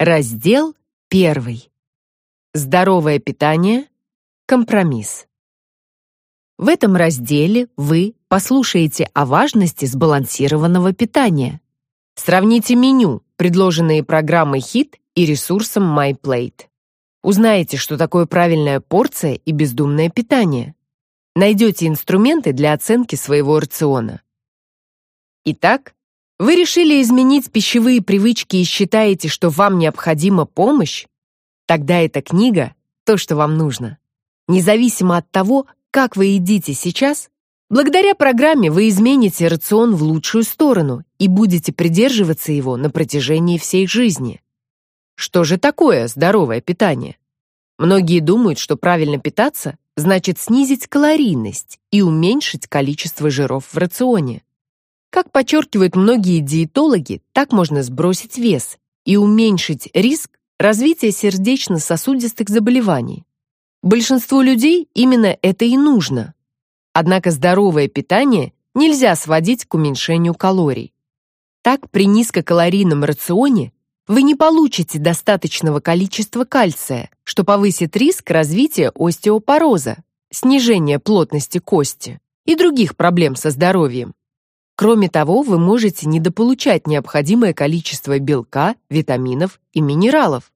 Раздел первый. Здоровое питание. Компромисс. В этом разделе вы послушаете о важности сбалансированного питания. Сравните меню, предложенные программой HIT и ресурсом MyPlate. Узнаете, что такое правильная порция и бездумное питание. Найдете инструменты для оценки своего рациона. Итак, вы решили изменить пищевые привычки и считаете, что вам необходима помощь? Тогда эта книга — то, что вам нужно. Независимо от того, как вы едите сейчас, благодаря программе вы измените рацион в лучшую сторону и будете придерживаться его на протяжении всей жизни. Что же такое здоровое питание? Многие думают, что правильно питаться значит снизить калорийность и уменьшить количество жиров в рационе. Как подчеркивают многие диетологи, так можно сбросить вес и уменьшить риск развития сердечно-сосудистых заболеваний. Большинству людей именно это и нужно. Однако здоровое питание нельзя сводить к уменьшению калорий. Так, при низкокалорийном рационе вы не получите достаточного количества кальция, что повысит риск развития остеопороза, снижения плотности кости и других проблем со здоровьем. Кроме того, вы можете недополучать необходимое количество белка, витаминов и минералов.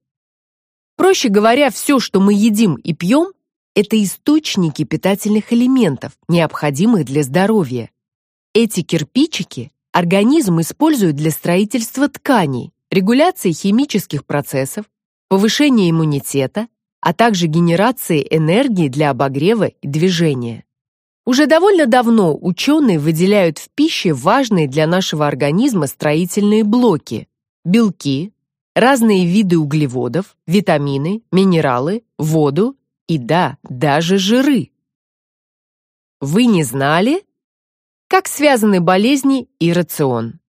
Проще говоря, все, что мы едим и пьем, это источники питательных элементов, необходимых для здоровья. Эти кирпичики организм использует для строительства тканей, регуляции химических процессов, повышения иммунитета, а также генерации энергии для обогрева и движения. Уже довольно давно ученые выделяют в пище важные для нашего организма строительные блоки – белки, разные виды углеводов, витамины, минералы, воду и, да, даже жиры. Вы не знали? Как связаны болезни и рацион?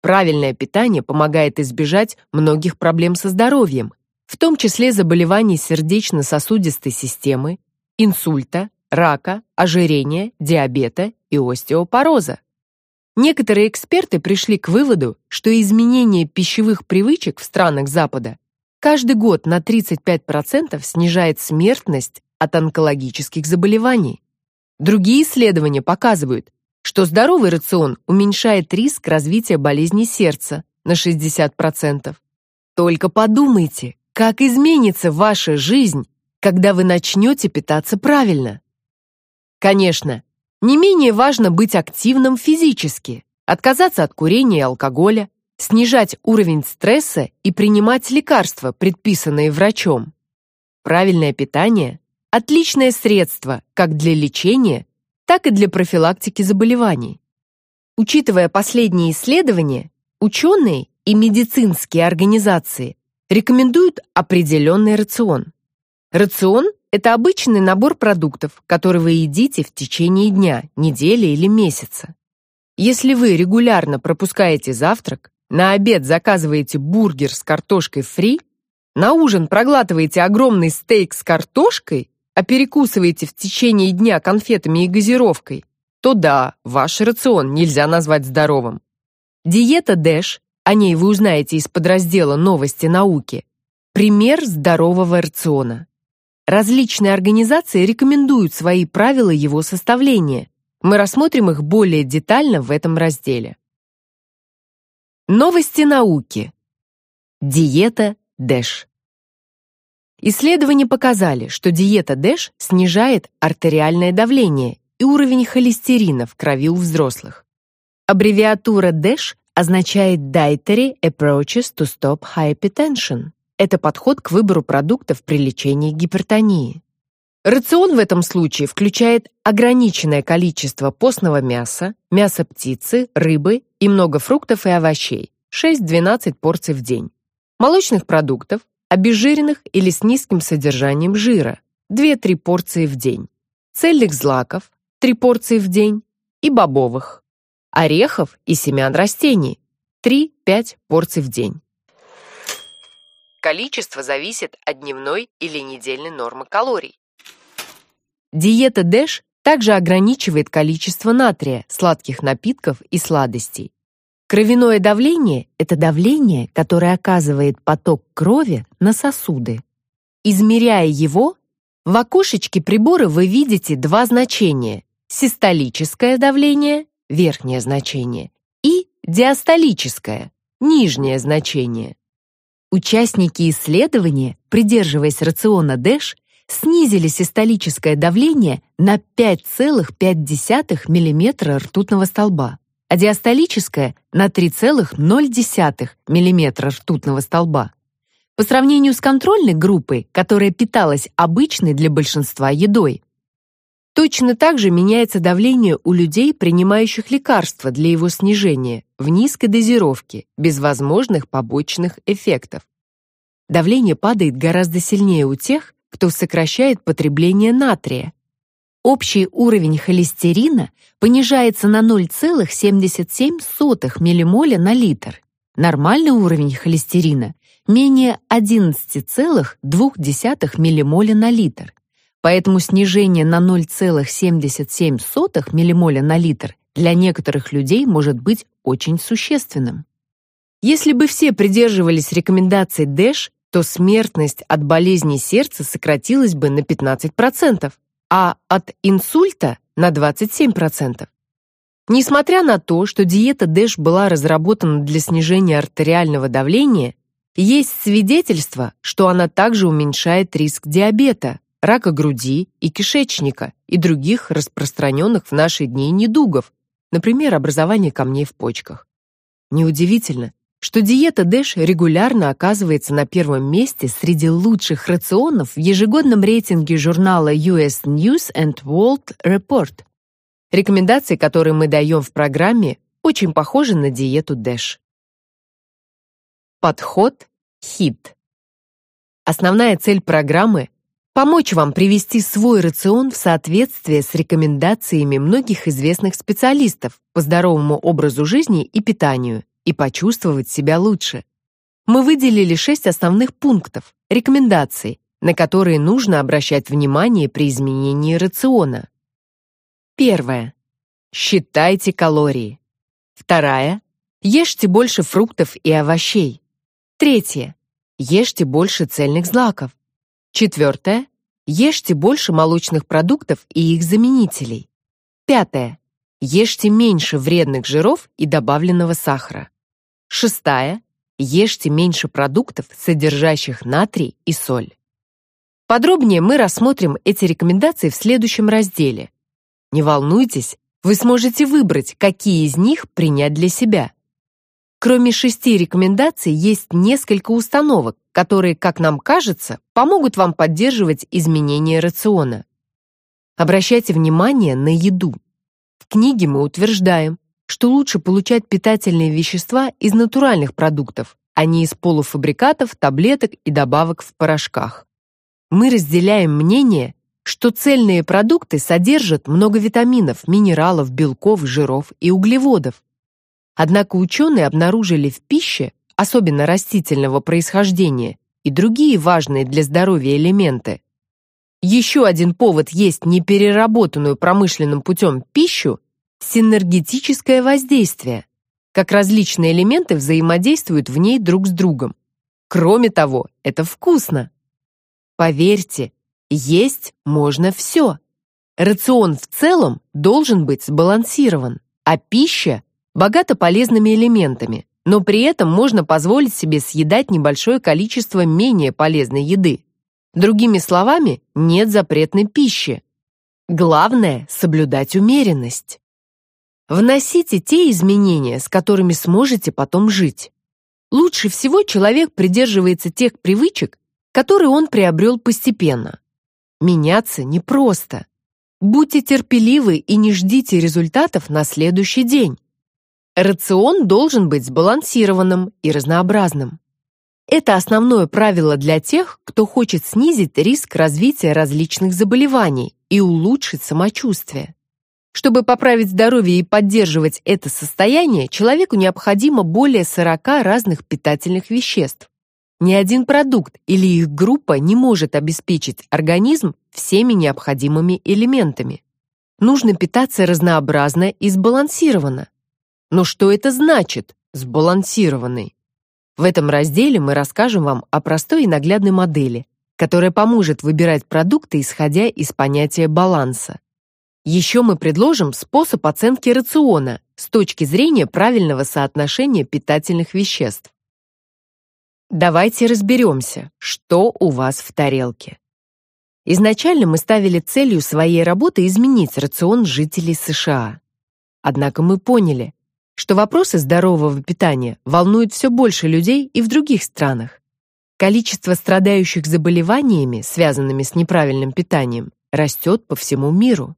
Правильное питание помогает избежать многих проблем со здоровьем, в том числе заболеваний сердечно-сосудистой системы, инсульта, рака, ожирения, диабета и остеопороза. Некоторые эксперты пришли к выводу, что изменение пищевых привычек в странах Запада каждый год на 35% снижает смертность от онкологических заболеваний. Другие исследования показывают, что здоровый рацион уменьшает риск развития болезни сердца на 60%. Только подумайте, как изменится ваша жизнь, когда вы начнете питаться правильно. Конечно, не менее важно быть активным физически, отказаться от курения и алкоголя, снижать уровень стресса и принимать лекарства, предписанные врачом. Правильное питание – отличное средство как для лечения, так и для профилактики заболеваний. Учитывая последние исследования, ученые и медицинские организации рекомендуют определенный рацион. Рацион это обычный набор продуктов, которые вы едите в течение дня, недели или месяца. Если вы регулярно пропускаете завтрак, на обед заказываете бургер с картошкой фри, на ужин проглатываете огромный стейк с картошкой, а перекусываете в течение дня конфетами и газировкой, то да, ваш рацион нельзя назвать здоровым. Диета Дэш, о ней вы узнаете из подраздела «Новости науки», пример здорового рациона. Различные организации рекомендуют свои правила его составления. Мы рассмотрим их более детально в этом разделе. Новости науки. Диета Дэш. Исследования показали, что диета Дэш снижает артериальное давление и уровень холестерина в крови у взрослых. Аббревиатура Дэш означает Dietary Approaches to Stop Hypertension. Это подход к выбору продуктов при лечении гипертонии. Рацион в этом случае включает ограниченное количество постного мяса, мяса птицы, рыбы и много фруктов и овощей, 6-12 порций в день. Молочных продуктов, обезжиренных или с низким содержанием жира, 2-3 порции в день. Цельных злаков, 3 порции в день, и бобовых. Орехов и семян растений, 3-5 порций в день. Количество зависит от дневной или недельной нормы калорий. Диета Дэш также ограничивает количество натрия, сладких напитков и сладостей. Кровяное давление – это давление, которое оказывает поток крови на сосуды. Измеряя его, в окошечке прибора вы видите два значения – систолическое давление, верхнее значение, и диастолическое, нижнее значение. Участники исследования, придерживаясь рациона ДЭШ, снизили систолическое давление на 5,5 мм ртутного столба, а диастолическое — на 3,0 мм ртутного столба. По сравнению с контрольной группой, которая питалась обычной для большинства едой. Точно так же меняется давление у людей, принимающих лекарства для его снижения в низкой дозировке, без возможных побочных эффектов. Давление падает гораздо сильнее у тех, кто сокращает потребление натрия. Общий уровень холестерина понижается на 0,77 миллимоля на литр. Нормальный уровень холестерина менее 11,2 миллимоля на литр. Поэтому снижение на 0,77 миллимоля на литр для некоторых людей может быть очень существенным. Если бы все придерживались рекомендаций ДЭШ, то смертность от болезни сердца сократилась бы на 15%, а от инсульта на 27%. Несмотря на то, что диета ДЭШ была разработана для снижения артериального давления, есть свидетельство, что она также уменьшает риск диабета, рака груди и кишечника и других распространенных в наши дни недугов, например, образование камней в почках. Неудивительно, что диета Дэш регулярно оказывается на первом месте среди лучших рационов в ежегодном рейтинге журнала US News and World Report. Рекомендации, которые мы даем в программе, очень похожи на диету Дэш. Подход HIT. Основная цель программы – помочь вам привести свой рацион в соответствие с рекомендациями многих известных специалистов по здоровому образу жизни и питанию и почувствовать себя лучше. Мы выделили шесть основных пунктов, рекомендаций, на которые нужно обращать внимание при изменении рациона. Первое. Считайте калории. Вторая. Ешьте больше фруктов и овощей. Третье. Ешьте больше цельных злаков. Четвертое. Ешьте больше молочных продуктов и их заменителей. Пятое. Ешьте меньше вредных жиров и добавленного сахара. Шестая. Ешьте меньше продуктов, содержащих натрий и соль. Подробнее мы рассмотрим эти рекомендации в следующем разделе. Не волнуйтесь, вы сможете выбрать, какие из них принять для себя. Кроме шести рекомендаций, есть несколько установок, которые, как нам кажется, помогут вам поддерживать изменения рациона. Обращайте внимание на еду. В книге мы утверждаем, что лучше получать питательные вещества из натуральных продуктов, а не из полуфабрикатов, таблеток и добавок в порошках. Мы разделяем мнение, что цельные продукты содержат много витаминов, минералов, белков, жиров и углеводов. Однако ученые обнаружили в пище, особенно растительного происхождения, и другие важные для здоровья элементы, еще один повод есть непереработанную промышленным путем пищу – синергетическое воздействие, как различные элементы взаимодействуют в ней друг с другом. Кроме того, это вкусно. Поверьте, есть можно все. Рацион в целом должен быть сбалансирован, а пища богата полезными элементами, но при этом можно позволить себе съедать небольшое количество менее полезной еды. Другими словами, нет запретной пищи. Главное — соблюдать умеренность. Вносите те изменения, с которыми сможете потом жить. Лучше всего человек придерживается тех привычек, которые он приобрел постепенно. Меняться непросто. Будьте терпеливы и не ждите результатов на следующий день. Рацион должен быть сбалансированным и разнообразным. Это основное правило для тех, кто хочет снизить риск развития различных заболеваний и улучшить самочувствие. Чтобы поправить здоровье и поддерживать это состояние, человеку необходимо более 40 разных питательных веществ. Ни один продукт или их группа не может обеспечить организм всеми необходимыми элементами. Нужно питаться разнообразно и сбалансированно. Но что это значит сбалансированный. В этом разделе мы расскажем вам о простой и наглядной модели, которая поможет выбирать продукты, исходя из понятия баланса. Еще мы предложим способ оценки рациона с точки зрения правильного соотношения питательных веществ. Давайте разберемся, что у вас в тарелке. Изначально мы ставили целью своей работы изменить рацион жителей США. Однако мы поняли, что вопросы здорового питания волнуют все больше людей и в других странах. Количество страдающих заболеваниями, связанными с неправильным питанием, растет по всему миру.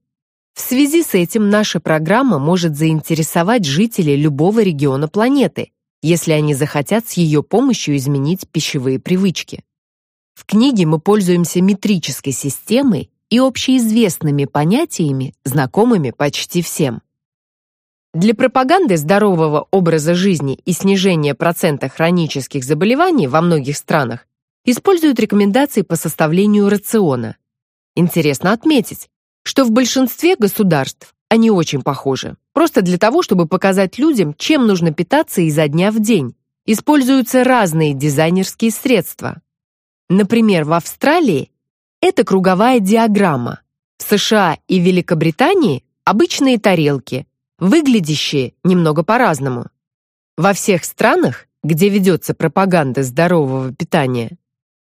В связи с этим наша программа может заинтересовать жителей любого региона планеты, если они захотят с ее помощью изменить пищевые привычки. В книге мы пользуемся метрической системой и общеизвестными понятиями, знакомыми почти всем. Для пропаганды здорового образа жизни и снижения процента хронических заболеваний во многих странах используют рекомендации по составлению рациона. Интересно отметить, что в большинстве государств они очень похожи. Просто для того, чтобы показать людям, чем нужно питаться изо дня в день, используются разные дизайнерские средства. Например, в Австралии это круговая диаграмма. В США и Великобритании обычные тарелки, выглядящие немного по-разному. Во всех странах, где ведется пропаганда здорового питания,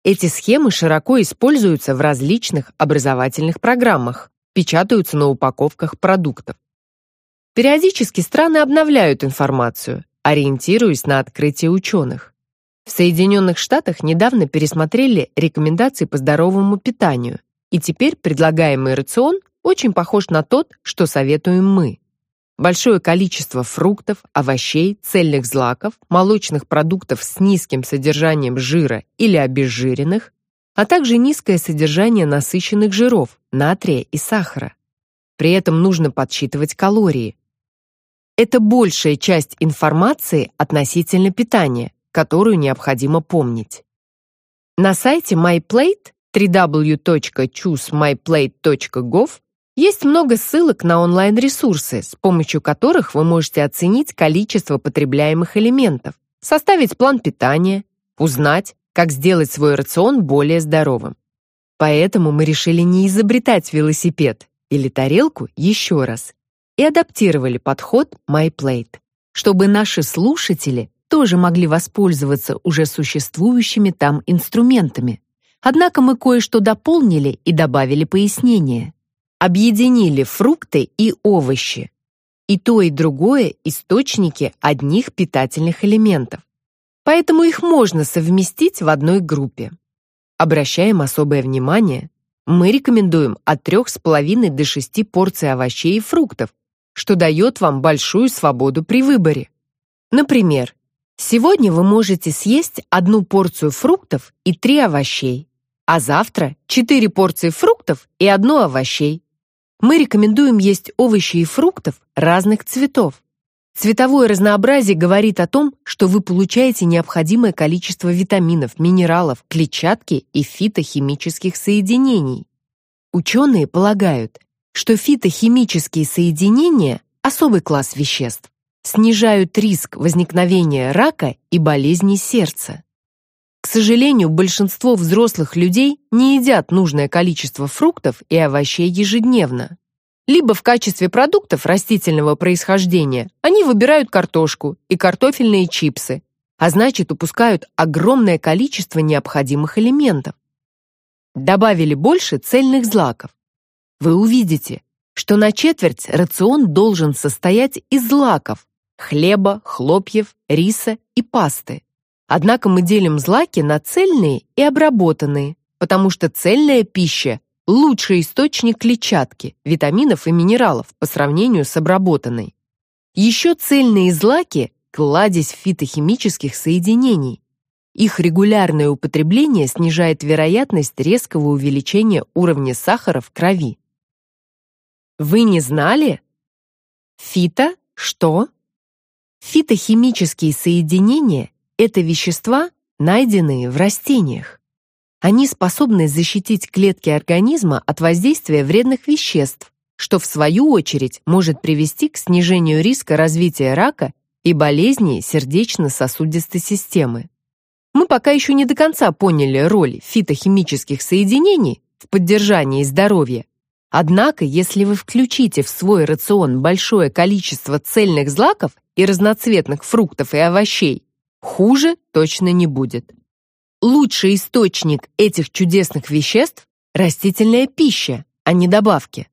эти схемы широко используются в различных образовательных программах, печатаются на упаковках продуктов. Периодически страны обновляют информацию, ориентируясь на открытия ученых. В Соединенных Штатах недавно пересмотрели рекомендации по здоровому питанию, и теперь предлагаемый рацион очень похож на тот, что советуем мы. Большое количество фруктов, овощей, цельных злаков, молочных продуктов с низким содержанием жира или обезжиренных, а также низкое содержание насыщенных жиров, натрия и сахара. При этом нужно подсчитывать калории. Это большая часть информации относительно питания, которую необходимо помнить. На сайте MyPlate www.choosemyplate.gov есть много ссылок на онлайн-ресурсы, с помощью которых вы можете оценить количество потребляемых элементов, составить план питания, узнать, как сделать свой рацион более здоровым. Поэтому мы решили не изобретать велосипед или тарелку еще раз и адаптировали подход MyPlate, чтобы наши слушатели тоже могли воспользоваться уже существующими там инструментами. Однако мы кое-что дополнили и добавили пояснения объединили фрукты и овощи. И то, и другое – источники одних питательных элементов. Поэтому их можно совместить в одной группе. Обращаем особое внимание, мы рекомендуем от 3,5 до 6 порций овощей и фруктов, что дает вам большую свободу при выборе. Например, сегодня вы можете съесть одну порцию фруктов и три овощей, а завтра 4 порции фруктов и одну овощей мы рекомендуем есть овощи и фруктов разных цветов. Цветовое разнообразие говорит о том, что вы получаете необходимое количество витаминов, минералов, клетчатки и фитохимических соединений. Ученые полагают, что фитохимические соединения – особый класс веществ, снижают риск возникновения рака и болезней сердца. К сожалению, большинство взрослых людей не едят нужное количество фруктов и овощей ежедневно. Либо в качестве продуктов растительного происхождения они выбирают картошку и картофельные чипсы, а значит упускают огромное количество необходимых элементов. Добавили больше цельных злаков. Вы увидите, что на четверть рацион должен состоять из злаков – хлеба, хлопьев, риса и пасты. Однако мы делим злаки на цельные и обработанные, потому что цельная пища – лучший источник клетчатки, витаминов и минералов по сравнению с обработанной. Еще цельные злаки – кладезь фитохимических соединений. Их регулярное употребление снижает вероятность резкого увеличения уровня сахара в крови. Вы не знали? Фито – что? Фитохимические соединения это вещества, найденные в растениях. Они способны защитить клетки организма от воздействия вредных веществ, что в свою очередь может привести к снижению риска развития рака и болезни сердечно-сосудистой системы. Мы пока еще не до конца поняли роль фитохимических соединений в поддержании здоровья. Однако, если вы включите в свой рацион большое количество цельных злаков и разноцветных фруктов и овощей, хуже точно не будет. Лучший источник этих чудесных веществ – растительная пища, а не добавки.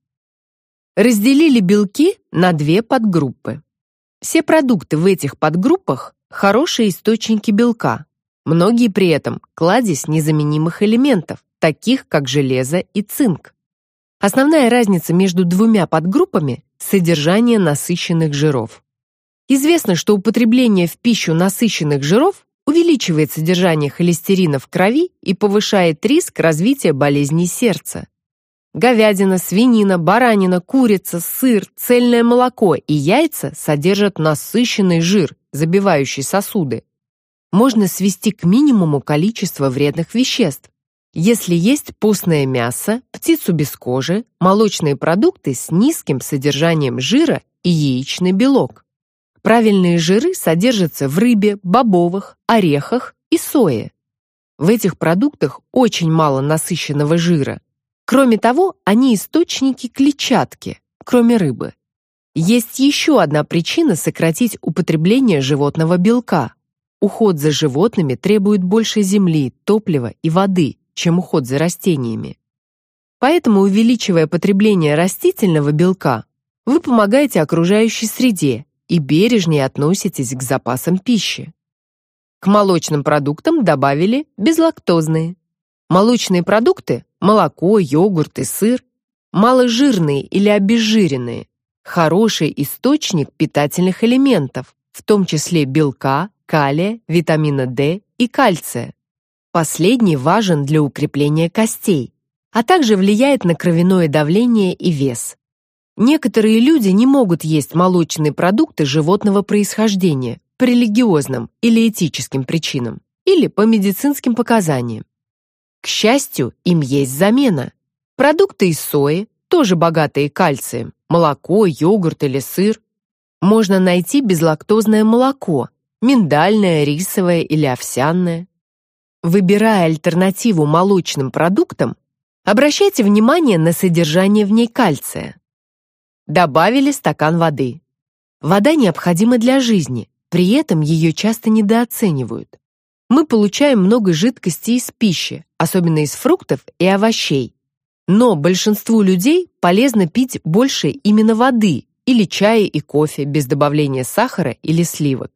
Разделили белки на две подгруппы. Все продукты в этих подгруппах – хорошие источники белка. Многие при этом – кладезь незаменимых элементов, таких как железо и цинк. Основная разница между двумя подгруппами – содержание насыщенных жиров. Известно, что употребление в пищу насыщенных жиров увеличивает содержание холестерина в крови и повышает риск развития болезней сердца. Говядина, свинина, баранина, курица, сыр, цельное молоко и яйца содержат насыщенный жир, забивающий сосуды. Можно свести к минимуму количество вредных веществ. Если есть постное мясо, птицу без кожи, молочные продукты с низким содержанием жира и яичный белок. Правильные жиры содержатся в рыбе, бобовых, орехах и сое. В этих продуктах очень мало насыщенного жира, Кроме того, они источники клетчатки, кроме рыбы. Есть еще одна причина сократить употребление животного белка. Уход за животными требует больше земли, топлива и воды, чем уход за растениями. Поэтому, увеличивая потребление растительного белка, вы помогаете окружающей среде и бережнее относитесь к запасам пищи. К молочным продуктам добавили безлактозные. Молочные продукты молоко, йогурт и сыр, маложирные или обезжиренные, хороший источник питательных элементов, в том числе белка, калия, витамина D и кальция. Последний важен для укрепления костей, а также влияет на кровяное давление и вес. Некоторые люди не могут есть молочные продукты животного происхождения по религиозным или этическим причинам или по медицинским показаниям. К счастью, им есть замена. Продукты из сои, тоже богатые кальцием, молоко, йогурт или сыр. Можно найти безлактозное молоко, миндальное, рисовое или овсяное. Выбирая альтернативу молочным продуктам, обращайте внимание на содержание в ней кальция. Добавили стакан воды. Вода необходима для жизни, при этом ее часто недооценивают мы получаем много жидкости из пищи, особенно из фруктов и овощей. Но большинству людей полезно пить больше именно воды или чая и кофе без добавления сахара или сливок.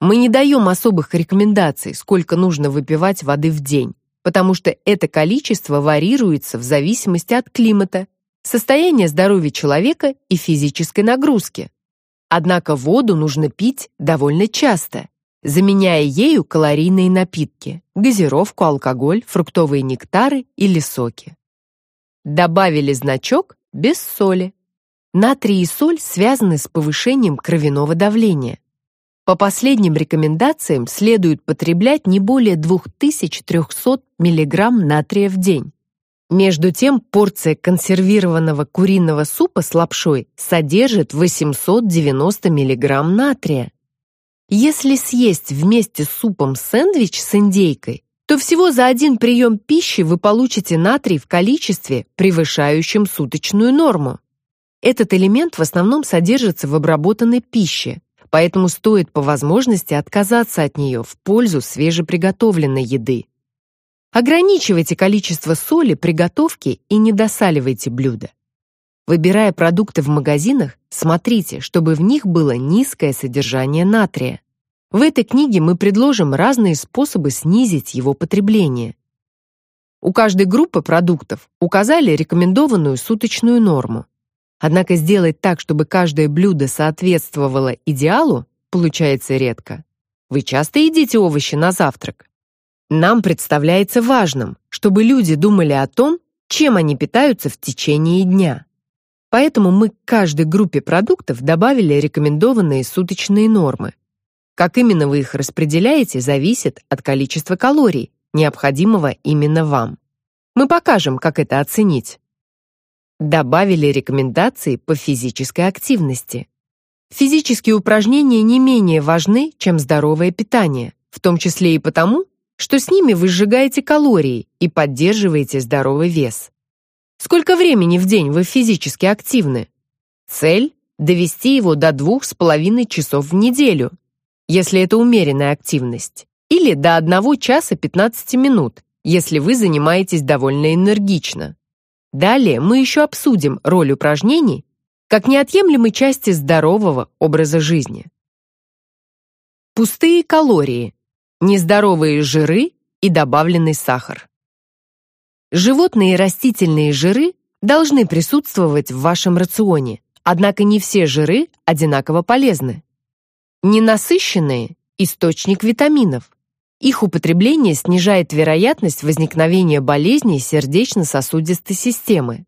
Мы не даем особых рекомендаций, сколько нужно выпивать воды в день, потому что это количество варьируется в зависимости от климата, состояния здоровья человека и физической нагрузки. Однако воду нужно пить довольно часто, заменяя ею калорийные напитки, газировку, алкоголь, фруктовые нектары или соки. Добавили значок без соли. Натрий и соль связаны с повышением кровяного давления. По последним рекомендациям следует потреблять не более 2300 мг натрия в день. Между тем, порция консервированного куриного супа с лапшой содержит 890 мг натрия. Если съесть вместе с супом сэндвич с индейкой, то всего за один прием пищи вы получите натрий в количестве, превышающем суточную норму. Этот элемент в основном содержится в обработанной пище, поэтому стоит по возможности отказаться от нее в пользу свежеприготовленной еды. Ограничивайте количество соли при готовке и не досаливайте блюда. Выбирая продукты в магазинах, смотрите, чтобы в них было низкое содержание натрия. В этой книге мы предложим разные способы снизить его потребление. У каждой группы продуктов указали рекомендованную суточную норму. Однако сделать так, чтобы каждое блюдо соответствовало идеалу, получается редко. Вы часто едите овощи на завтрак? Нам представляется важным, чтобы люди думали о том, чем они питаются в течение дня. Поэтому мы к каждой группе продуктов добавили рекомендованные суточные нормы. Как именно вы их распределяете, зависит от количества калорий, необходимого именно вам. Мы покажем, как это оценить. Добавили рекомендации по физической активности. Физические упражнения не менее важны, чем здоровое питание, в том числе и потому, что с ними вы сжигаете калории и поддерживаете здоровый вес. Сколько времени в день вы физически активны? Цель – довести его до двух с половиной часов в неделю, если это умеренная активность, или до 1 часа 15 минут, если вы занимаетесь довольно энергично. Далее мы еще обсудим роль упражнений как неотъемлемой части здорового образа жизни. Пустые калории, нездоровые жиры и добавленный сахар. Животные и растительные жиры должны присутствовать в вашем рационе, однако не все жиры одинаково полезны. Ненасыщенные – источник витаминов. Их употребление снижает вероятность возникновения болезней сердечно-сосудистой системы.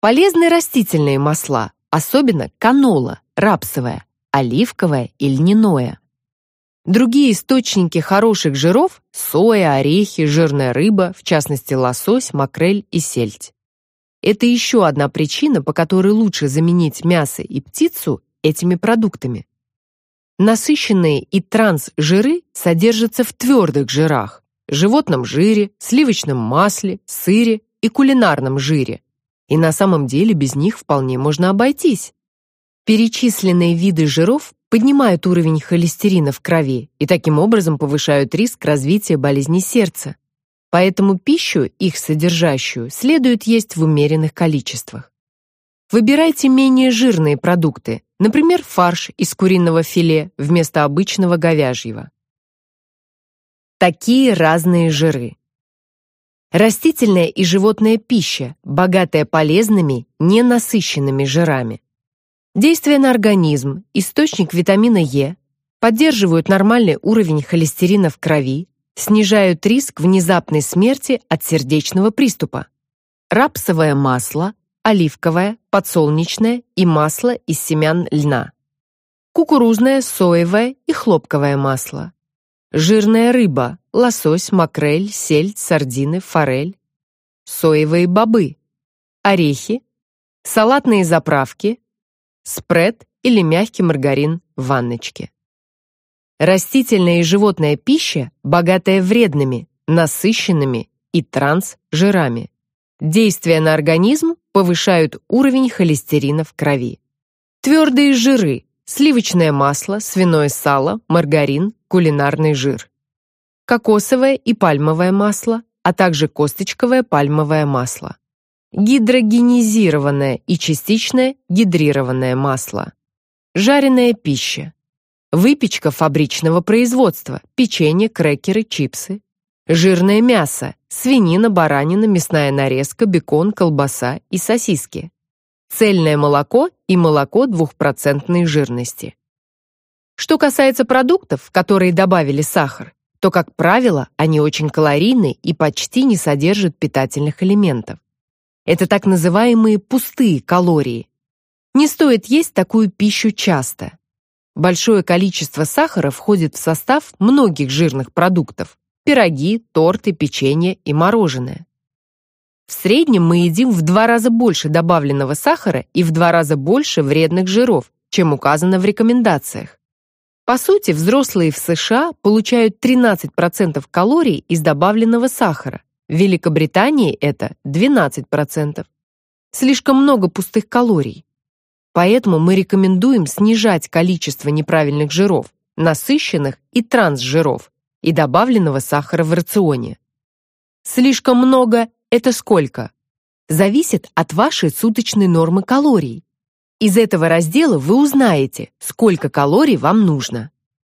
Полезны растительные масла, особенно канола, рапсовое, оливковое и льняное. Другие источники хороших жиров – соя, орехи, жирная рыба, в частности лосось, макрель и сельдь. Это еще одна причина, по которой лучше заменить мясо и птицу этими продуктами. Насыщенные и трансжиры содержатся в твердых жирах – животном жире, сливочном масле, сыре и кулинарном жире. И на самом деле без них вполне можно обойтись. Перечисленные виды жиров поднимают уровень холестерина в крови и таким образом повышают риск развития болезни сердца. Поэтому пищу, их содержащую, следует есть в умеренных количествах. Выбирайте менее жирные продукты, например, фарш из куриного филе вместо обычного говяжьего. Такие разные жиры. Растительная и животная пища, богатая полезными, ненасыщенными жирами. Действие на организм, источник витамина Е, поддерживают нормальный уровень холестерина в крови, снижают риск внезапной смерти от сердечного приступа. Рапсовое масло, оливковое, подсолнечное и масло из семян льна. Кукурузное, соевое и хлопковое масло. Жирная рыба, лосось, макрель, сельдь, сардины, форель. Соевые бобы. Орехи. Салатные заправки, спред или мягкий маргарин в ванночке. Растительная и животная пища, богатая вредными, насыщенными и трансжирами. Действия на организм повышают уровень холестерина в крови. Твердые жиры – сливочное масло, свиное сало, маргарин, кулинарный жир. Кокосовое и пальмовое масло, а также косточковое пальмовое масло гидрогенизированное и частично гидрированное масло, жареная пища, выпечка фабричного производства, печенье, крекеры, чипсы, жирное мясо, свинина, баранина, мясная нарезка, бекон, колбаса и сосиски, цельное молоко и молоко двухпроцентной жирности. Что касается продуктов, которые добавили сахар, то, как правило, они очень калорийны и почти не содержат питательных элементов. Это так называемые пустые калории. Не стоит есть такую пищу часто. Большое количество сахара входит в состав многих жирных продуктов: пироги, торты, печенье и мороженое. В среднем мы едим в два раза больше добавленного сахара и в два раза больше вредных жиров, чем указано в рекомендациях. По сути, взрослые в США получают 13% калорий из добавленного сахара, в Великобритании это 12%. Слишком много пустых калорий. Поэтому мы рекомендуем снижать количество неправильных жиров, насыщенных и трансжиров и добавленного сахара в рационе. Слишком много – это сколько? Зависит от вашей суточной нормы калорий. Из этого раздела вы узнаете, сколько калорий вам нужно.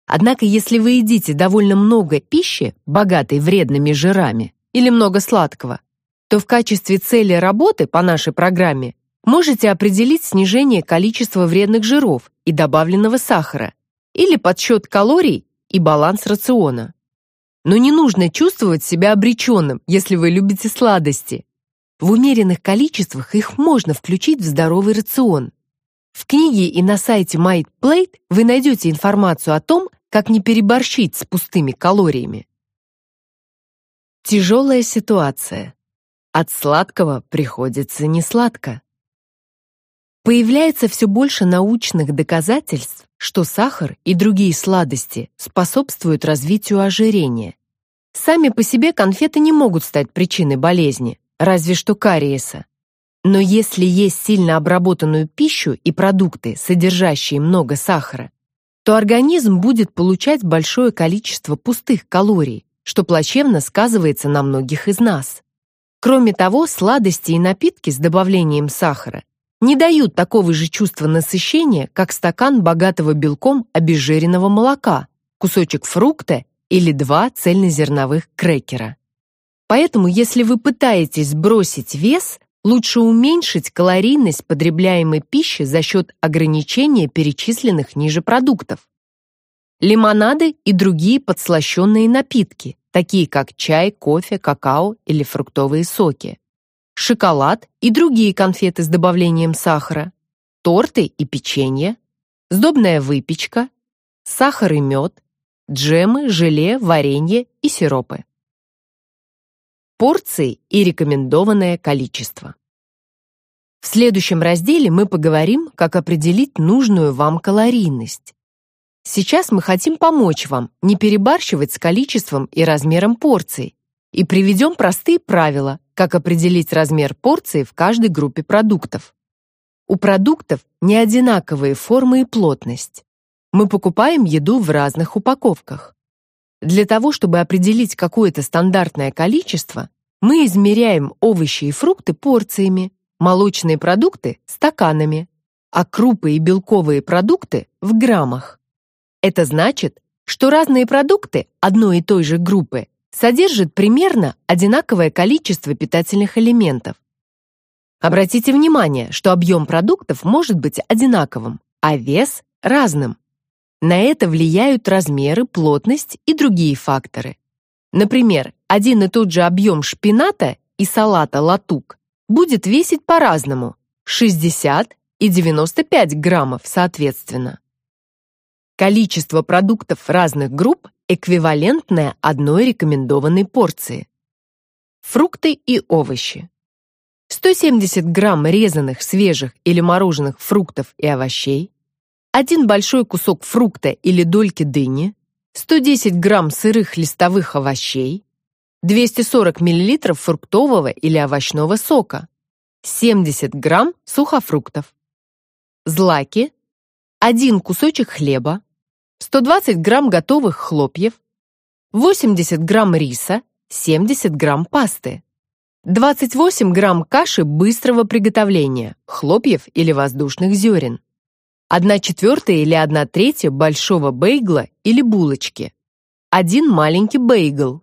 Однако, если вы едите довольно много пищи, богатой вредными жирами, или много сладкого, то в качестве цели работы по нашей программе можете определить снижение количества вредных жиров и добавленного сахара или подсчет калорий и баланс рациона. Но не нужно чувствовать себя обреченным, если вы любите сладости. В умеренных количествах их можно включить в здоровый рацион. В книге и на сайте My Plate вы найдете информацию о том, как не переборщить с пустыми калориями. Тяжелая ситуация. От сладкого приходится несладко. Появляется все больше научных доказательств, что сахар и другие сладости способствуют развитию ожирения. Сами по себе конфеты не могут стать причиной болезни, разве что кариеса. Но если есть сильно обработанную пищу и продукты, содержащие много сахара, то организм будет получать большое количество пустых калорий, что плачевно сказывается на многих из нас. Кроме того, сладости и напитки с добавлением сахара не дают такого же чувства насыщения, как стакан богатого белком обезжиренного молока, кусочек фрукта или два цельнозерновых крекера. Поэтому, если вы пытаетесь сбросить вес, лучше уменьшить калорийность потребляемой пищи за счет ограничения перечисленных ниже продуктов. Лимонады и другие подслащенные напитки, такие как чай, кофе, какао или фруктовые соки шоколад и другие конфеты с добавлением сахара, торты и печенье, сдобная выпечка, сахар и мед, джемы, желе, варенье и сиропы. Порции и рекомендованное количество. В следующем разделе мы поговорим, как определить нужную вам калорийность. Сейчас мы хотим помочь вам не перебарщивать с количеством и размером порций и приведем простые правила, как определить размер порции в каждой группе продуктов. У продуктов не одинаковые формы и плотность. Мы покупаем еду в разных упаковках. Для того, чтобы определить какое-то стандартное количество, мы измеряем овощи и фрукты порциями, молочные продукты стаканами, а крупы и белковые продукты в граммах. Это значит, что разные продукты одной и той же группы содержит примерно одинаковое количество питательных элементов. Обратите внимание, что объем продуктов может быть одинаковым, а вес – разным. На это влияют размеры, плотность и другие факторы. Например, один и тот же объем шпината и салата латук будет весить по-разному – 60 и 95 граммов соответственно. Количество продуктов разных групп эквивалентное одной рекомендованной порции. Фрукты и овощи. 170 грамм резаных, свежих или мороженых фруктов и овощей, один большой кусок фрукта или дольки дыни, 110 грамм сырых листовых овощей, 240 миллилитров фруктового или овощного сока, 70 грамм сухофруктов. Злаки, один кусочек хлеба, 120 грамм готовых хлопьев, 80 грамм риса, 70 грамм пасты, 28 грамм каши быстрого приготовления, хлопьев или воздушных зерен, 1 четвертая или 1 третья большого бейгла или булочки, один маленький бейгл.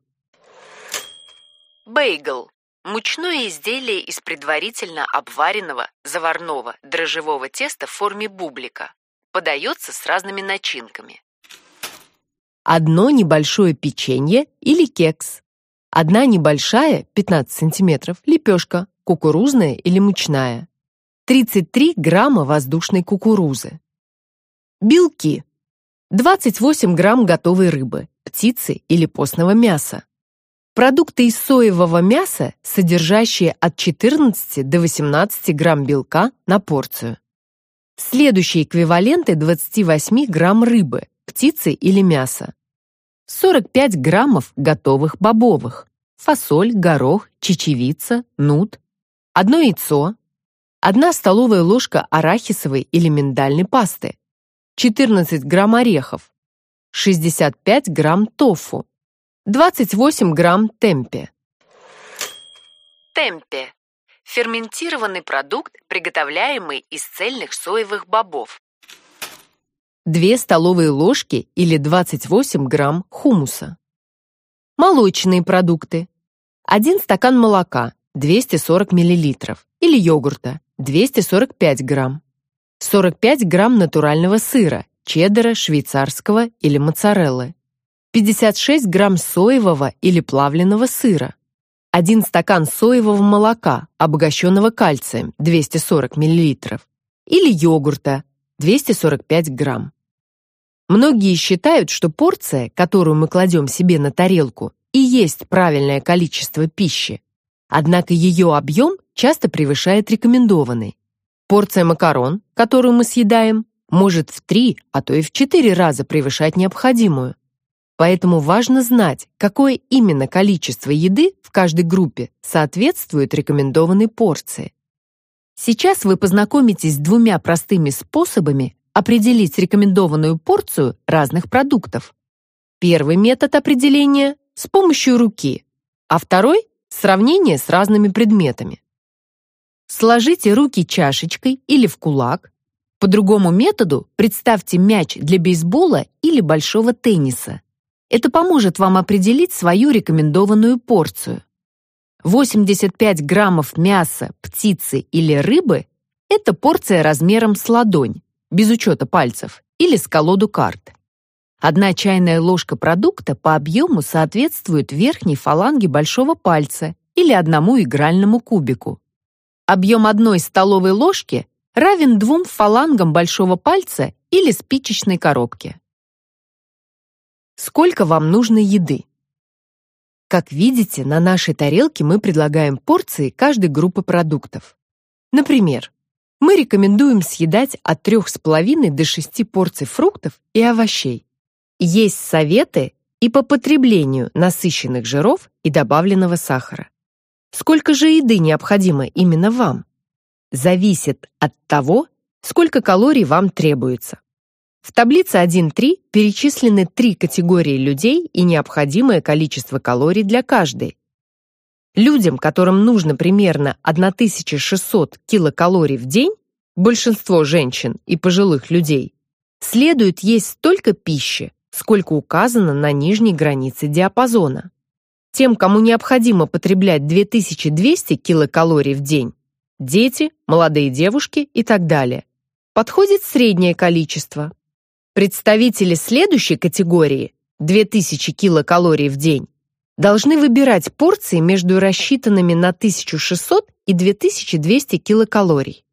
Бейгл – мучное изделие из предварительно обваренного заварного дрожжевого теста в форме бублика. Подается с разными начинками одно небольшое печенье или кекс, одна небольшая, 15 сантиметров, лепешка, кукурузная или мучная, 33 грамма воздушной кукурузы. Белки. 28 грамм готовой рыбы, птицы или постного мяса. Продукты из соевого мяса, содержащие от 14 до 18 грамм белка на порцию. Следующие эквиваленты 28 грамм рыбы, птицы или мяса. 45 граммов готовых бобовых, фасоль, горох, чечевица, нут, одно яйцо, одна столовая ложка арахисовой или миндальной пасты, 14 грамм орехов, 65 грамм тофу, 28 грамм темпе. Темпе – ферментированный продукт, приготовляемый из цельных соевых бобов. 2 столовые ложки или 28 грамм хумуса. Молочные продукты. 1 стакан молока 240 миллилитров или йогурта 245 грамм. 45 грамм натурального сыра, чеддера, швейцарского или моцареллы. 56 грамм соевого или плавленного сыра. 1 стакан соевого молока, обогащенного кальцием 240 миллилитров или йогурта 245 грамм. Многие считают, что порция, которую мы кладем себе на тарелку, и есть правильное количество пищи. Однако ее объем часто превышает рекомендованный. Порция макарон, которую мы съедаем, может в три, а то и в четыре раза превышать необходимую. Поэтому важно знать, какое именно количество еды в каждой группе соответствует рекомендованной порции. Сейчас вы познакомитесь с двумя простыми способами определить рекомендованную порцию разных продуктов. Первый метод определения с помощью руки, а второй сравнение с разными предметами. Сложите руки чашечкой или в кулак. По другому методу представьте мяч для бейсбола или большого тенниса. Это поможет вам определить свою рекомендованную порцию. 85 граммов мяса, птицы или рыбы – это порция размером с ладонь, без учета пальцев, или с колоду карт. Одна чайная ложка продукта по объему соответствует верхней фаланге большого пальца или одному игральному кубику. Объем одной столовой ложки равен двум фалангам большого пальца или спичечной коробки. Сколько вам нужно еды? Как видите, на нашей тарелке мы предлагаем порции каждой группы продуктов. Например, мы рекомендуем съедать от 3,5 до 6 порций фруктов и овощей. Есть советы и по потреблению насыщенных жиров и добавленного сахара. Сколько же еды необходимо именно вам? Зависит от того, сколько калорий вам требуется. В таблице 1.3 перечислены три категории людей и необходимое количество калорий для каждой. Людям, которым нужно примерно 1600 килокалорий в день, большинство женщин и пожилых людей, следует есть столько пищи, сколько указано на нижней границе диапазона. Тем, кому необходимо потреблять 2200 килокалорий в день, дети, молодые девушки и так далее, подходит среднее количество. Представители следующей категории 2000 килокалорий в день должны выбирать порции между рассчитанными на 1600 и 2200 килокалорий.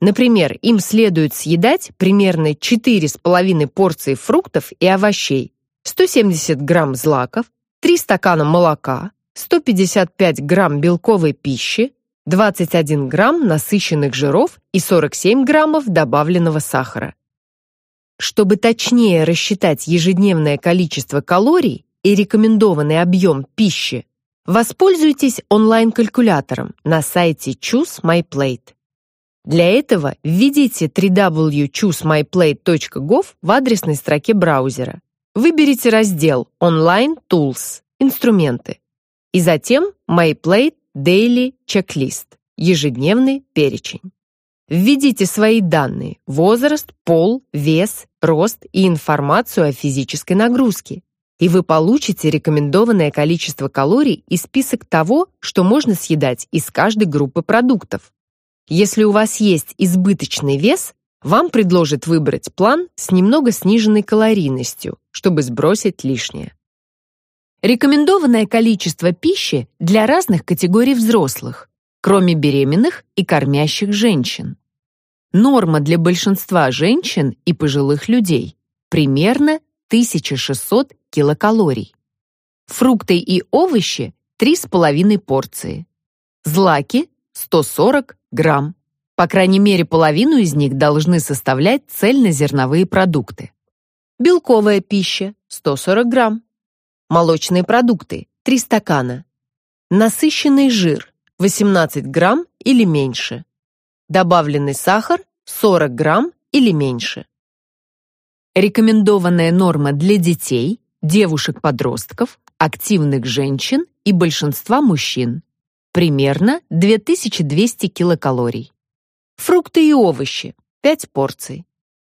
Например, им следует съедать примерно 4,5 порции фруктов и овощей, 170 грамм злаков, 3 стакана молока, 155 грамм белковой пищи, 21 грамм насыщенных жиров и 47 граммов добавленного сахара. Чтобы точнее рассчитать ежедневное количество калорий и рекомендованный объем пищи, воспользуйтесь онлайн-калькулятором на сайте Choose My Plate. Для этого введите www.choosemyplate.gov в адресной строке браузера. Выберите раздел Online Tools Инструменты и затем My Plate Daily Checklist ежедневный перечень. Введите свои данные: возраст, пол, вес, рост и информацию о физической нагрузке, и вы получите рекомендованное количество калорий и список того, что можно съедать из каждой группы продуктов. Если у вас есть избыточный вес, вам предложат выбрать план с немного сниженной калорийностью, чтобы сбросить лишнее. Рекомендованное количество пищи для разных категорий взрослых, кроме беременных и кормящих женщин. Норма для большинства женщин и пожилых людей примерно 1600 килокалорий. Фрукты и овощи 3,5 порции. Злаки 140 грамм. По крайней мере, половину из них должны составлять цельнозерновые продукты. Белковая пища 140 грамм. Молочные продукты 3 стакана. Насыщенный жир 18 грамм или меньше. Добавленный сахар 40 грамм или меньше. Рекомендованная норма для детей, девушек-подростков, активных женщин и большинства мужчин. Примерно 2200 килокалорий. Фрукты и овощи 5 порций.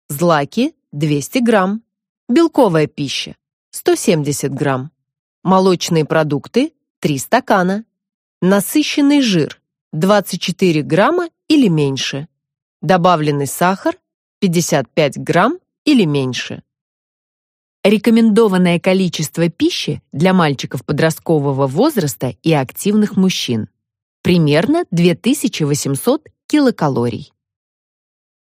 Злаки 200 грамм. Белковая пища 170 грамм. Молочные продукты 3 стакана. Насыщенный жир 24 грамма или меньше. Добавленный сахар 55 грамм или меньше. Рекомендованное количество пищи для мальчиков подросткового возраста и активных мужчин. Примерно 2800 килокалорий.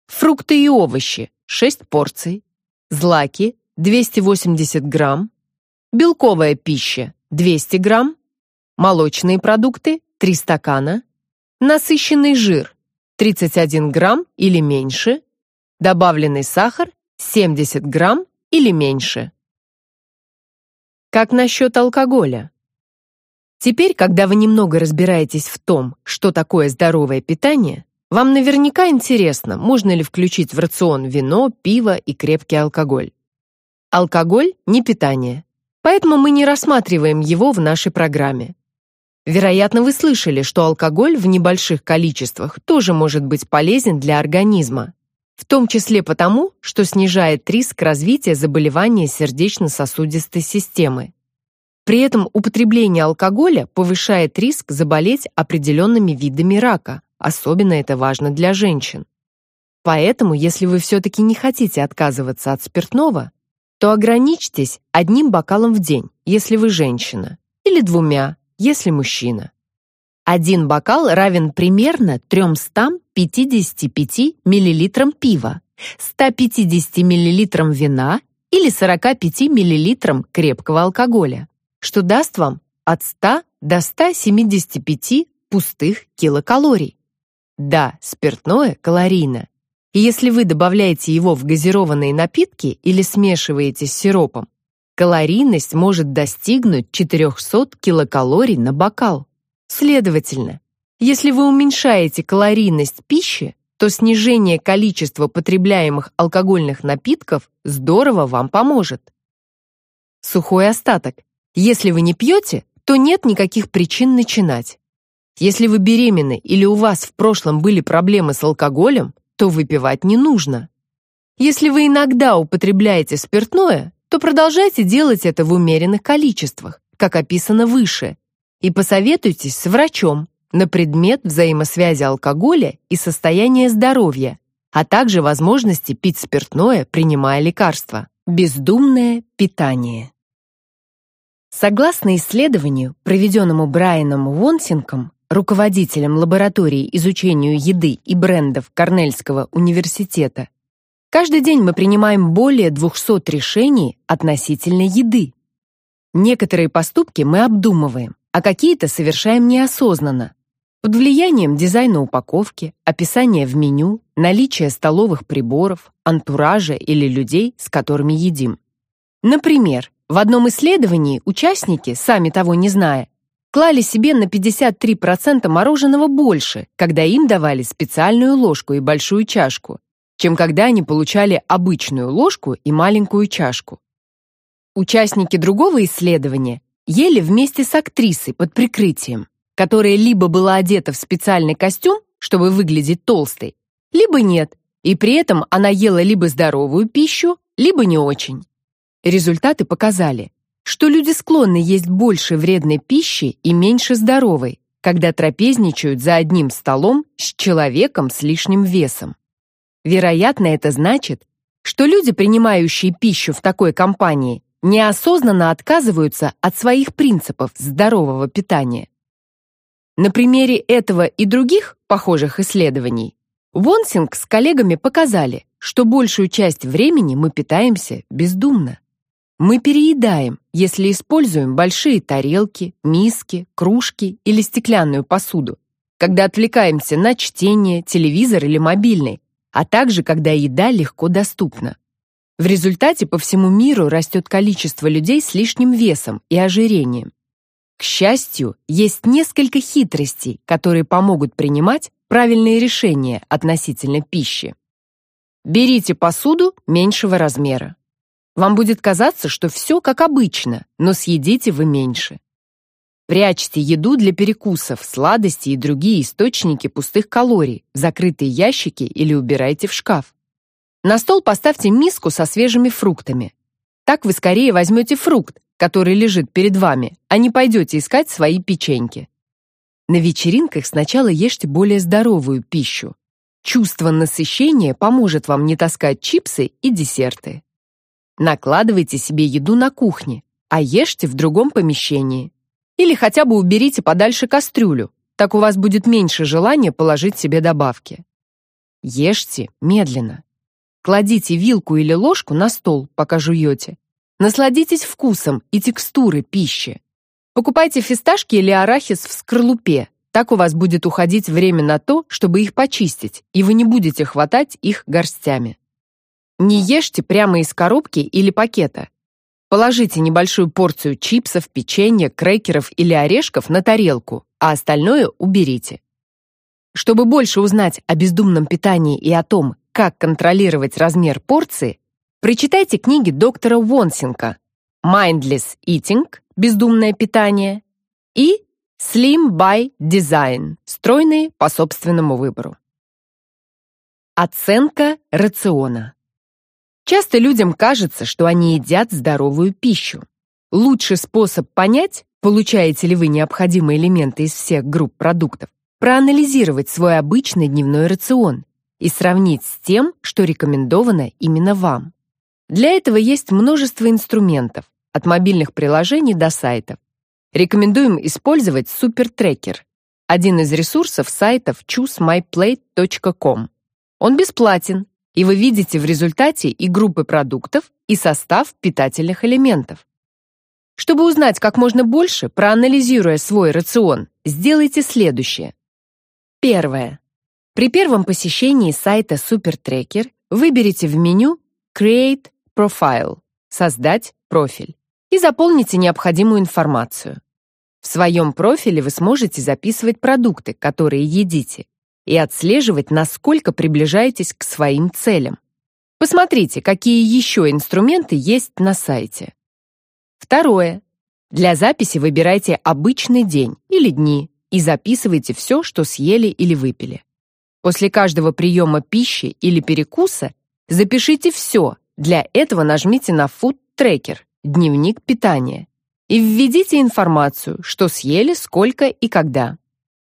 Фрукты и овощи 6 порций, злаки 280 грамм, белковая пища 200 грамм, молочные продукты 3 стакана, насыщенный жир 31 грамм или меньше, добавленный сахар 70 грамм или меньше. Как насчет алкоголя? Теперь, когда вы немного разбираетесь в том, что такое здоровое питание, вам наверняка интересно, можно ли включить в рацион вино, пиво и крепкий алкоголь. Алкоголь не питание, поэтому мы не рассматриваем его в нашей программе. Вероятно, вы слышали, что алкоголь в небольших количествах тоже может быть полезен для организма, в том числе потому, что снижает риск развития заболевания сердечно-сосудистой системы. При этом употребление алкоголя повышает риск заболеть определенными видами рака, особенно это важно для женщин. Поэтому, если вы все-таки не хотите отказываться от спиртного, то ограничьтесь одним бокалом в день, если вы женщина, или двумя, если мужчина. Один бокал равен примерно 355 мл пива, 150 мл вина или 45 мл крепкого алкоголя, что даст вам от 100 до 175 пустых килокалорий. Да, спиртное калорийно. И если вы добавляете его в газированные напитки или смешиваете с сиропом, калорийность может достигнуть 400 килокалорий на бокал. Следовательно, если вы уменьшаете калорийность пищи, то снижение количества потребляемых алкогольных напитков здорово вам поможет. Сухой остаток. Если вы не пьете, то нет никаких причин начинать. Если вы беременны или у вас в прошлом были проблемы с алкоголем, то выпивать не нужно. Если вы иногда употребляете спиртное, то продолжайте делать это в умеренных количествах, как описано выше, и посоветуйтесь с врачом на предмет взаимосвязи алкоголя и состояния здоровья, а также возможности пить спиртное, принимая лекарства. Бездумное питание. Согласно исследованию, проведенному Брайаном Вонсингом, руководителем лаборатории изучению еды и брендов Корнельского университета, каждый день мы принимаем более 200 решений относительно еды. Некоторые поступки мы обдумываем, а какие-то совершаем неосознанно, под влиянием дизайна упаковки, описания в меню, наличия столовых приборов, антуража или людей, с которыми едим. Например, в одном исследовании участники, сами того не зная, клали себе на 53% мороженого больше, когда им давали специальную ложку и большую чашку, чем когда они получали обычную ложку и маленькую чашку. Участники другого исследования ели вместе с актрисой под прикрытием, которая либо была одета в специальный костюм, чтобы выглядеть толстой, либо нет, и при этом она ела либо здоровую пищу, либо не очень. Результаты показали, что люди склонны есть больше вредной пищи и меньше здоровой, когда трапезничают за одним столом с человеком с лишним весом. Вероятно, это значит, что люди, принимающие пищу в такой компании, неосознанно отказываются от своих принципов здорового питания. На примере этого и других похожих исследований Вонсинг с коллегами показали, что большую часть времени мы питаемся бездумно. Мы переедаем, если используем большие тарелки, миски, кружки или стеклянную посуду, когда отвлекаемся на чтение, телевизор или мобильный, а также когда еда легко доступна. В результате по всему миру растет количество людей с лишним весом и ожирением. К счастью, есть несколько хитростей, которые помогут принимать правильные решения относительно пищи. Берите посуду меньшего размера. Вам будет казаться, что все как обычно, но съедите вы меньше. Прячьте еду для перекусов, сладости и другие источники пустых калорий в закрытые ящики или убирайте в шкаф. На стол поставьте миску со свежими фруктами. Так вы скорее возьмете фрукт, который лежит перед вами, а не пойдете искать свои печеньки. На вечеринках сначала ешьте более здоровую пищу. Чувство насыщения поможет вам не таскать чипсы и десерты. Накладывайте себе еду на кухне, а ешьте в другом помещении. Или хотя бы уберите подальше кастрюлю, так у вас будет меньше желания положить себе добавки. Ешьте медленно. Кладите вилку или ложку на стол, пока жуете. Насладитесь вкусом и текстурой пищи. Покупайте фисташки или арахис в скорлупе, Так у вас будет уходить время на то, чтобы их почистить, и вы не будете хватать их горстями. Не ешьте прямо из коробки или пакета. Положите небольшую порцию чипсов, печенья, крекеров или орешков на тарелку, а остальное уберите. Чтобы больше узнать о бездумном питании и о том, как контролировать размер порции, прочитайте книги доктора Вонсенка «Mindless Eating» – «Бездумное питание» и «Slim by Design» – «Стройные по собственному выбору». Оценка рациона. Часто людям кажется, что они едят здоровую пищу. Лучший способ понять, получаете ли вы необходимые элементы из всех групп продуктов, проанализировать свой обычный дневной рацион и сравнить с тем, что рекомендовано именно вам. Для этого есть множество инструментов, от мобильных приложений до сайтов. Рекомендуем использовать супертрекер, один из ресурсов сайтов choosemyplate.com. Он бесплатен и вы видите в результате и группы продуктов, и состав питательных элементов. Чтобы узнать как можно больше, проанализируя свой рацион, сделайте следующее. Первое. При первом посещении сайта SuperTracker выберите в меню Create Profile – создать профиль и заполните необходимую информацию. В своем профиле вы сможете записывать продукты, которые едите, и отслеживать, насколько приближаетесь к своим целям. Посмотрите, какие еще инструменты есть на сайте. Второе. Для записи выбирайте обычный день или дни и записывайте все, что съели или выпили. После каждого приема пищи или перекуса запишите все. Для этого нажмите на Food Tracker – дневник питания и введите информацию, что съели, сколько и когда.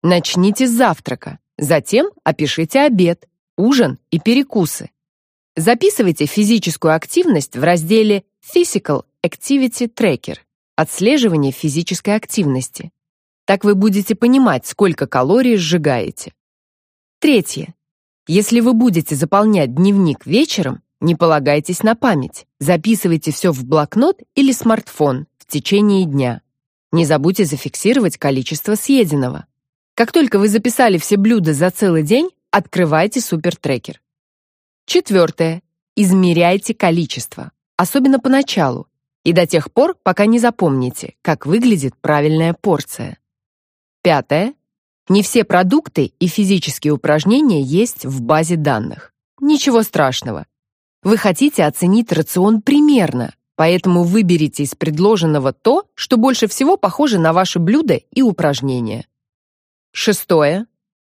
Начните с завтрака. Затем опишите обед, ужин и перекусы. Записывайте физическую активность в разделе Physical Activity Tracker – отслеживание физической активности. Так вы будете понимать, сколько калорий сжигаете. Третье. Если вы будете заполнять дневник вечером, не полагайтесь на память. Записывайте все в блокнот или смартфон в течение дня. Не забудьте зафиксировать количество съеденного. Как только вы записали все блюда за целый день, открывайте супертрекер. Четвертое. Измеряйте количество, особенно поначалу, и до тех пор, пока не запомните, как выглядит правильная порция. Пятое. Не все продукты и физические упражнения есть в базе данных. Ничего страшного. Вы хотите оценить рацион примерно, поэтому выберите из предложенного то, что больше всего похоже на ваше блюдо и упражнения. Шестое.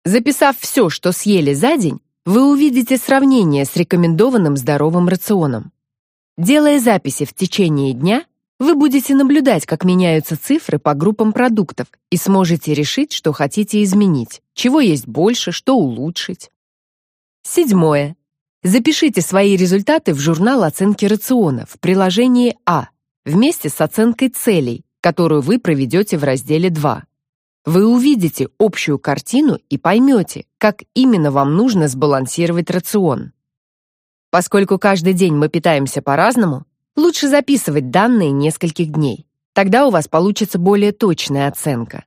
Записав все, что съели за день, вы увидите сравнение с рекомендованным здоровым рационом. Делая записи в течение дня, вы будете наблюдать, как меняются цифры по группам продуктов и сможете решить, что хотите изменить, чего есть больше, что улучшить. Седьмое. Запишите свои результаты в журнал оценки рациона в приложении А вместе с оценкой целей, которую вы проведете в разделе 2. Вы увидите общую картину и поймете, как именно вам нужно сбалансировать рацион. Поскольку каждый день мы питаемся по-разному, лучше записывать данные нескольких дней. Тогда у вас получится более точная оценка.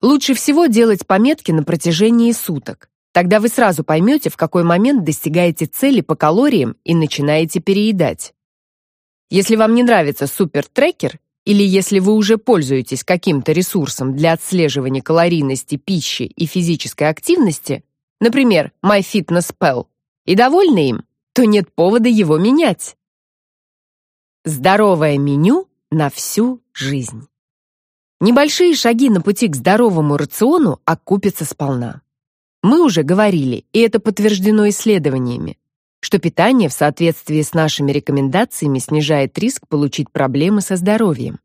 Лучше всего делать пометки на протяжении суток. Тогда вы сразу поймете, в какой момент достигаете цели по калориям и начинаете переедать. Если вам не нравится супертрекер, или если вы уже пользуетесь каким-то ресурсом для отслеживания калорийности пищи и физической активности, например, MyFitnessPal, и довольны им, то нет повода его менять. Здоровое меню на всю жизнь. Небольшие шаги на пути к здоровому рациону окупятся сполна. Мы уже говорили, и это подтверждено исследованиями, что питание в соответствии с нашими рекомендациями снижает риск получить проблемы со здоровьем.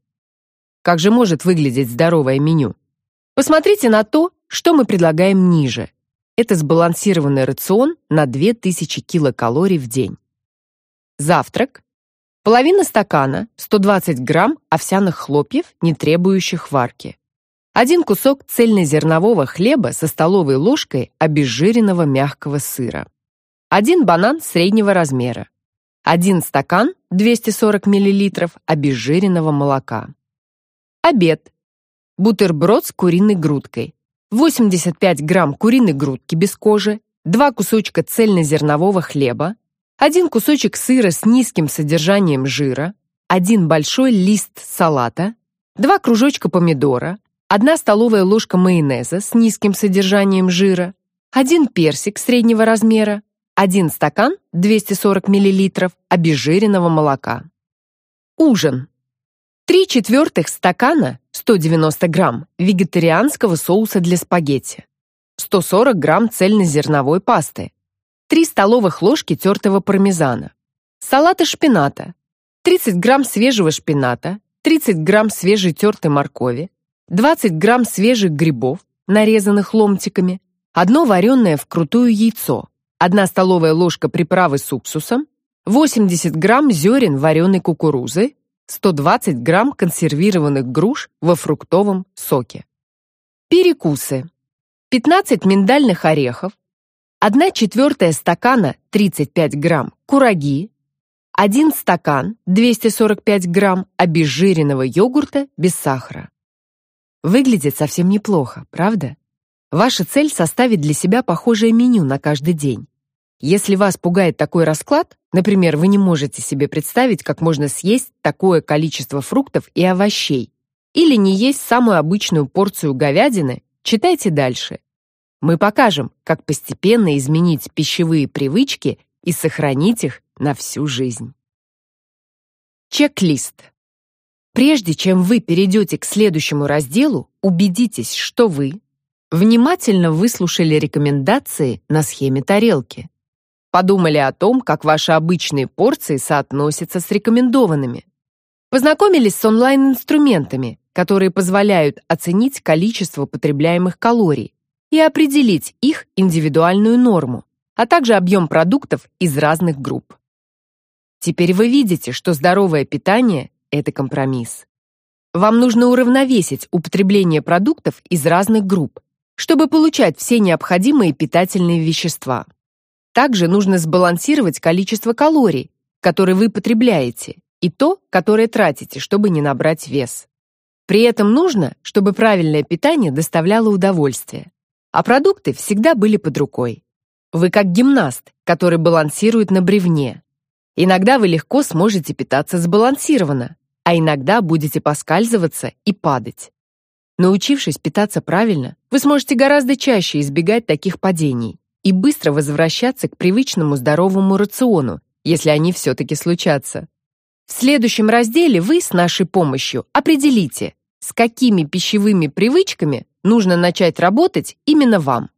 Как же может выглядеть здоровое меню? Посмотрите на то, что мы предлагаем ниже. Это сбалансированный рацион на 2000 килокалорий в день. Завтрак. Половина стакана, 120 грамм овсяных хлопьев, не требующих варки. Один кусок цельнозернового хлеба со столовой ложкой обезжиренного мягкого сыра один банан среднего размера, один стакан 240 мл обезжиренного молока. Обед. Бутерброд с куриной грудкой, 85 грамм куриной грудки без кожи, 2 кусочка цельнозернового хлеба, 1 кусочек сыра с низким содержанием жира, 1 большой лист салата, 2 кружочка помидора, 1 столовая ложка майонеза с низким содержанием жира, 1 персик среднего размера, 1 стакан 240 мл обезжиренного молока. Ужин. 3 четвертых стакана 190 грамм вегетарианского соуса для спагетти, 140 грамм цельнозерновой пасты, 3 столовых ложки тертого пармезана, салат из шпината, 30 грамм свежего шпината, 30 грамм свежей тертой моркови, 20 грамм свежих грибов, нарезанных ломтиками, одно вареное вкрутую яйцо, одна столовая ложка приправы с уксусом, 80 грамм зерен вареной кукурузы, 120 грамм консервированных груш во фруктовом соке. Перекусы. 15 миндальных орехов, 1 четвертая стакана 35 грамм кураги, 1 стакан 245 грамм обезжиренного йогурта без сахара. Выглядит совсем неплохо, правда? Ваша цель составить для себя похожее меню на каждый день. Если вас пугает такой расклад, например, вы не можете себе представить, как можно съесть такое количество фруктов и овощей, или не есть самую обычную порцию говядины, читайте дальше. Мы покажем, как постепенно изменить пищевые привычки и сохранить их на всю жизнь. Чек-лист. Прежде чем вы перейдете к следующему разделу, убедитесь, что вы внимательно выслушали рекомендации на схеме тарелки. Подумали о том, как ваши обычные порции соотносятся с рекомендованными. Познакомились с онлайн-инструментами, которые позволяют оценить количество потребляемых калорий и определить их индивидуальную норму, а также объем продуктов из разных групп. Теперь вы видите, что здоровое питание – это компромисс. Вам нужно уравновесить употребление продуктов из разных групп, чтобы получать все необходимые питательные вещества. Также нужно сбалансировать количество калорий, которые вы потребляете, и то, которое тратите, чтобы не набрать вес. При этом нужно, чтобы правильное питание доставляло удовольствие, а продукты всегда были под рукой. Вы как гимнаст, который балансирует на бревне. Иногда вы легко сможете питаться сбалансированно, а иногда будете поскальзываться и падать. Научившись питаться правильно, вы сможете гораздо чаще избегать таких падений и быстро возвращаться к привычному здоровому рациону, если они все-таки случатся. В следующем разделе вы с нашей помощью определите, с какими пищевыми привычками нужно начать работать именно вам.